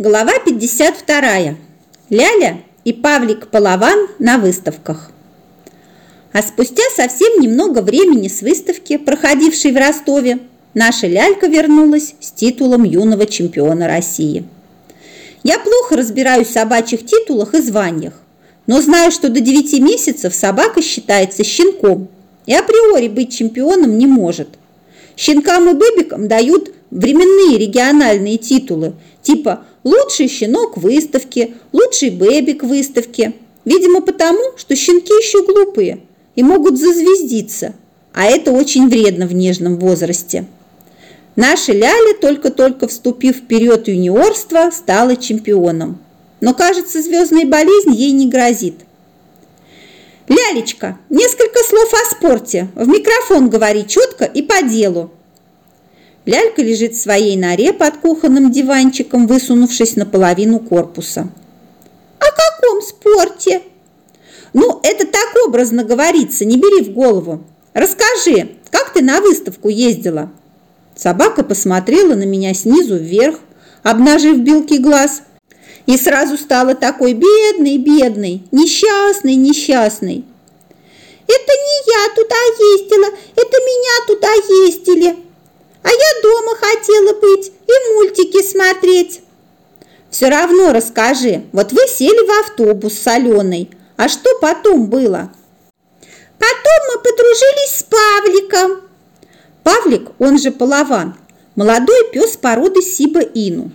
Глава 52. Ляля и Павлик Полован на выставках. А спустя совсем немного времени с выставки, проходившей в Ростове, наша лялька вернулась с титулом юного чемпиона России. Я плохо разбираюсь в собачьих титулах и званиях, но знаю, что до 9 месяцев собака считается щенком и априори быть чемпионом не может. Щенкам и быбикам дают временные региональные титулы, типа «лучший щенок выставки», «лучший бэбик выставки». Видимо, потому, что щенки еще глупые и могут зазвездиться, а это очень вредно в нежном возрасте. Наша Ляля, только-только вступив в период юниорства, стала чемпионом. Но, кажется, звездная болезнь ей не грозит. «Лялечка, несколько слов о спорте. В микрофон говори четко и по делу», Лялька лежит в своей норе под кухонным диванчиком, высунувшись наполовину корпуса. «О каком спорте?» «Ну, это так образно говорится, не бери в голову. Расскажи, как ты на выставку ездила?» Собака посмотрела на меня снизу вверх, обнажив белки глаз, и сразу стала такой бедной, бедной, несчастной, несчастной. «Это не я туда ездила, это меня туда ездили», а я дома хотела быть и мультики смотреть. Все равно расскажи. Вот вы сели в автобус с Аленой. А что потом было? Потом мы подружились с Павликом. Павлик, он же Полован, молодой пес породы Сиба-Ину.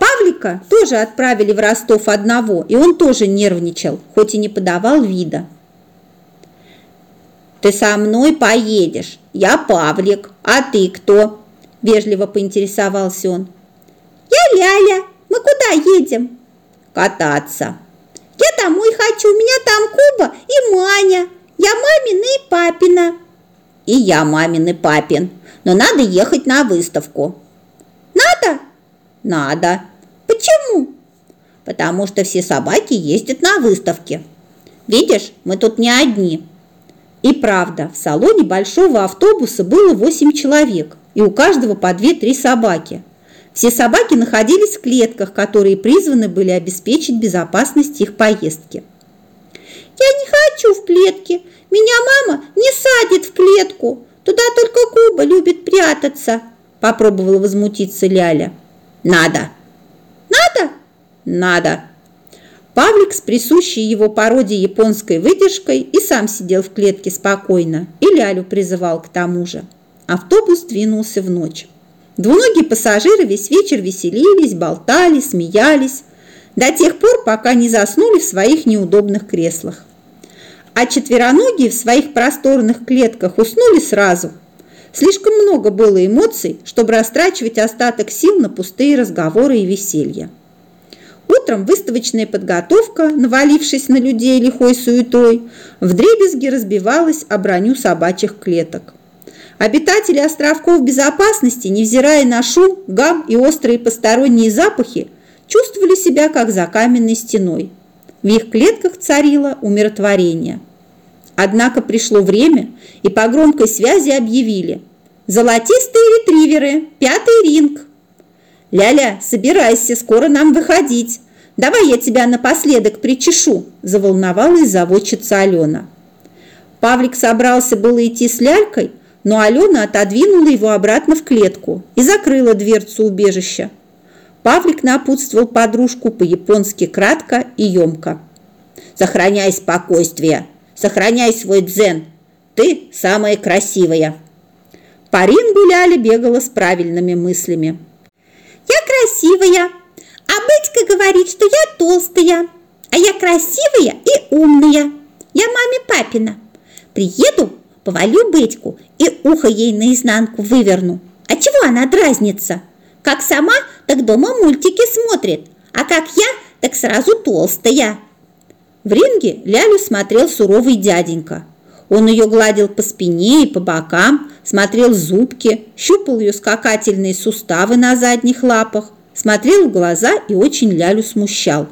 Павлика тоже отправили в Ростов одного, и он тоже нервничал, хоть и не подавал вида. «Ты со мной поедешь. Я Павлик. А ты кто?» – вежливо поинтересовался он. «Я Ляля. Мы куда едем?» «Кататься». «Я домой хочу. У меня там Куба и Маня. Я мамина и папина». «И я мамин и папин. Но надо ехать на выставку». «Надо?» «Надо». «Почему?» «Потому что все собаки ездят на выставке. Видишь, мы тут не одни». И правда, в салоне большого автобуса было 8 человек, и у каждого по 2-3 собаки. Все собаки находились в клетках, которые призваны были обеспечить безопасность их поездки. «Я не хочу в клетке. Меня мама не садит в клетку. Туда только Куба любит прятаться», – попробовала возмутиться Ляля. «Надо». «Надо?» «Надо». Павлик с присущей его породе японской выдержкой и сам сидел в клетке спокойно, и Лялю призывал к тому же. Автобус двинулся в ночь. Двуногие пассажиры весь вечер веселились, болтали, смеялись, до тех пор, пока не заснули в своих неудобных креслах. А четвероногие в своих просторных клетках уснули сразу. Слишком много было эмоций, чтобы растрачивать остаток сил на пустые разговоры и веселье. Утром выставочная подготовка, навалившись на людей лихой суетой, вдребезги разбивалась о броню собачьих клеток. Обитатели островков безопасности, невзирая на шум, гам и острые посторонние запахи, чувствовали себя как за каменной стеной. В их клетках царило умиротворение. Однако пришло время, и по громкой связи объявили «Золотистые ретриверы! Пятый ринг!» «Ля-ля, собирайся, скоро нам выходить. Давай я тебя напоследок причешу», – заволновалась заводчица Алена. Павлик собрался было идти с лялькой, но Алена отодвинула его обратно в клетку и закрыла дверцу убежища. Павлик напутствовал подружку по-японски кратко и емко. «Сохраняй спокойствие, сохраняй свой дзен. Ты самая красивая». По рингу Ляля бегала с правильными мыслями. Я красивая, а Бетька говорит, что я толстая, а я красивая и умная. Я маме папина. Приеду, повалю Бетьку и ухо ей наизнанку выверну. А чего она дразнится? Как сама, так дома мультики смотрит, а как я, так сразу толстая. В ринге Лялю смотрел суровый дяденька. Он ее гладил по спине и по бокам, смотрел зубки, щупал ее скакательные суставы на задних лапах, смотрел в глаза и очень Лялю смущал.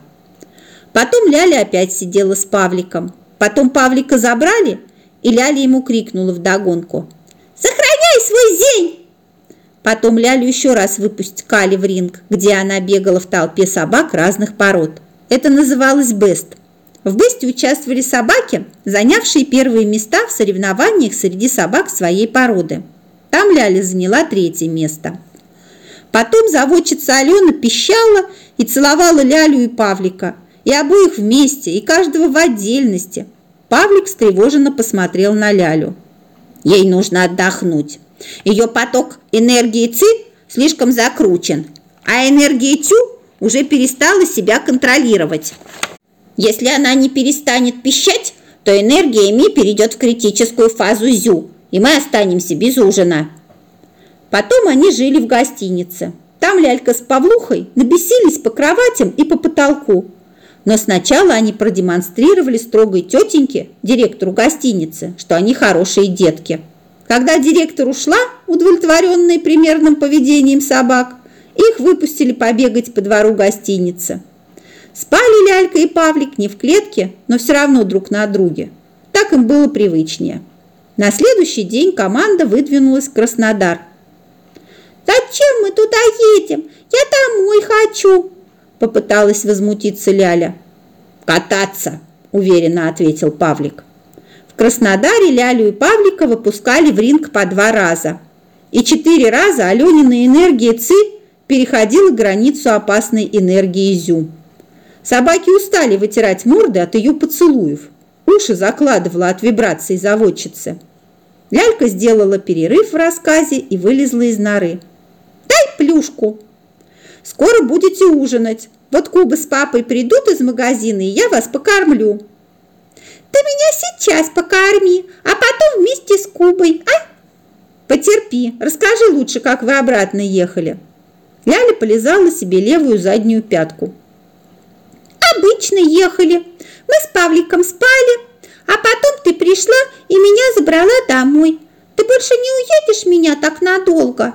Потом Ляля опять сидела с Павликом. Потом Павлика забрали, и Ляля ему крикнула вдогонку. «Сохраняй свой зень!» Потом Лялю еще раз выпускали в ринг, где она бегала в толпе собак разных пород. Это называлось «Бест». В «Бесте» участвовали собаки, занявшие первые места в соревнованиях среди собак своей породы. Там Ляля заняла третье место. Потом заводчица Алена пищала и целовала Лялю и Павлика, и обоих вместе, и каждого в отдельности. Павлик встревоженно посмотрел на Лялю. Ей нужно отдохнуть. Ее поток энергии ЦИ слишком закручен, а энергия ТЮ уже перестала себя контролировать. Если она не перестанет пищать, то энергия МИ перейдет в критическую фазу ЗЮ, и мы останемся без ужина. Потом они жили в гостинице. Там Лялька с Павлухой набесились по кроватям и по потолку. Но сначала они продемонстрировали строгой тетеньке, директору гостиницы, что они хорошие детки. Когда директор ушла, удовлетворенная примерным поведением собак, их выпустили побегать по двору гостиницы. Спали Лялька и Павлик не в клетке, но все равно друг на друге. Так им было привычнее. На следующий день команда выдвинулась в Краснодар. «Зачем мы туда едем? Я домой хочу!» Попыталась возмутиться Ляля. «Кататься!» – уверенно ответил Павлик. В Краснодаре Лялю и Павлика выпускали в ринг по два раза. И четыре раза Аленина энергия ЦИ переходила границу опасной энергии Зю. Собаки устали вытирать морды от ее поцелуев. Уши закладывала от вибраций заводчицы. Лялька сделала перерыв в рассказе и вылезла из норы. «Дай плюшку!» Скоро будете ужинать. Вот Куба с папой придут из магазина, и я вас покормлю». «Ты меня сейчас покорми, а потом вместе с Кубой, а?» «Потерпи, расскажи лучше, как вы обратно ехали». Ляля полезала себе левую заднюю пятку. «Обычно ехали. Мы с Павликом спали, а потом ты пришла и меня забрала домой. Ты больше не уедешь меня так надолго?»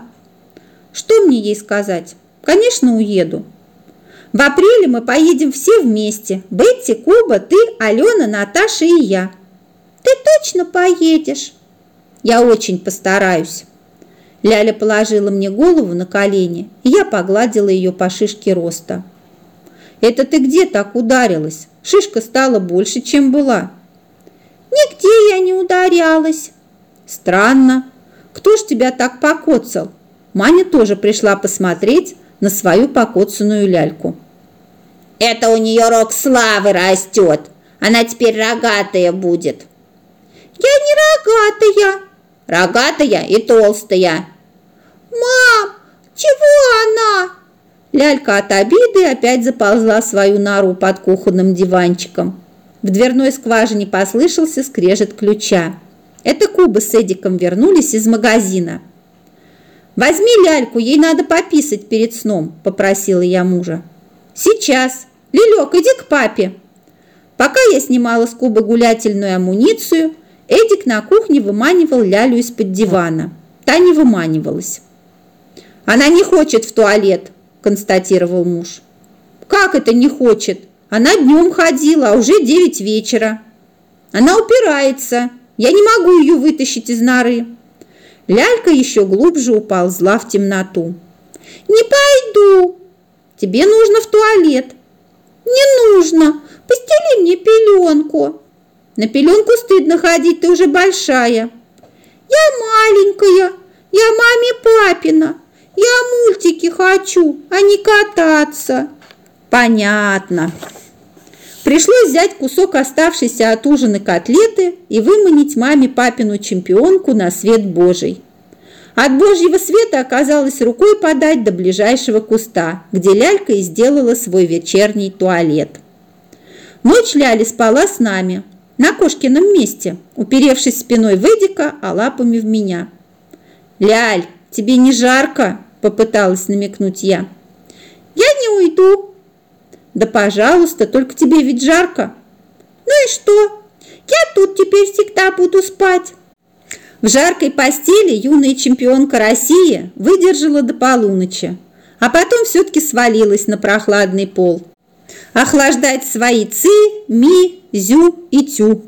Что мне ей сказать? Конечно, уеду. В апреле мы поедем все вместе. Бетти, Куба, ты, Алена, Наташа и я. Ты точно поедешь? Я очень постараюсь. Ляля положила мне голову на колени, и я погладила ее по шишке роста. «Это ты где так ударилась? Шишка стала больше, чем была». «Нигде я не ударялась». «Странно. Кто ж тебя так покоцал?» Маня тоже пришла посмотреть, на свою покоцанную ляльку. «Это у нее рог славы растет! Она теперь рогатая будет!» «Я не рогатая!» «Рогатая и толстая!» «Мам, чего она?» Лялька от обиды опять заползла в свою нору под кухонным диванчиком. В дверной скважине послышался скрежет ключа. Это Куба с Эдиком вернулись из магазина. «Возьми ляльку, ей надо пописать перед сном», – попросила я мужа. «Сейчас. Лилек, иди к папе». Пока я снимала с Кубы гулятельную амуницию, Эдик на кухне выманивал лялю из-под дивана. Та не выманивалась. «Она не хочет в туалет», – констатировал муж. «Как это не хочет? Она днем ходила, а уже девять вечера. Она упирается. Я не могу ее вытащить из норы». Лялька еще глубже уползла в темноту. «Не пойду!» «Тебе нужно в туалет!» «Не нужно! Постели мне пеленку!» «На пеленку стыдно ходить, ты уже большая!» «Я маленькая! Я маме папина! Хочу, а не кататься!» «Понятно!» Пришлось взять кусок оставшейся от ужина котлеты и выманить маме папину чемпионку на свет Божий. От Божьего света оказалось рукой подать до ближайшего куста, где Лялька и сделала свой вечерний туалет. Ночь Ляли спала с нами, на Кошкином месте, уперевшись спиной в Эдика, а лапами в меня. «Ляль, тебе не жарко?» – попыталась намекнуть я. «Я не уйду», да пожалуйста, только тебе ведь жарко. Ну и что? Я тут теперь всегда буду спать. В жаркой постели юная чемпионка России выдержала до полуночи, а потом все-таки свалилась на прохладный пол. Охлаждать свои ци, ми, зю и тю.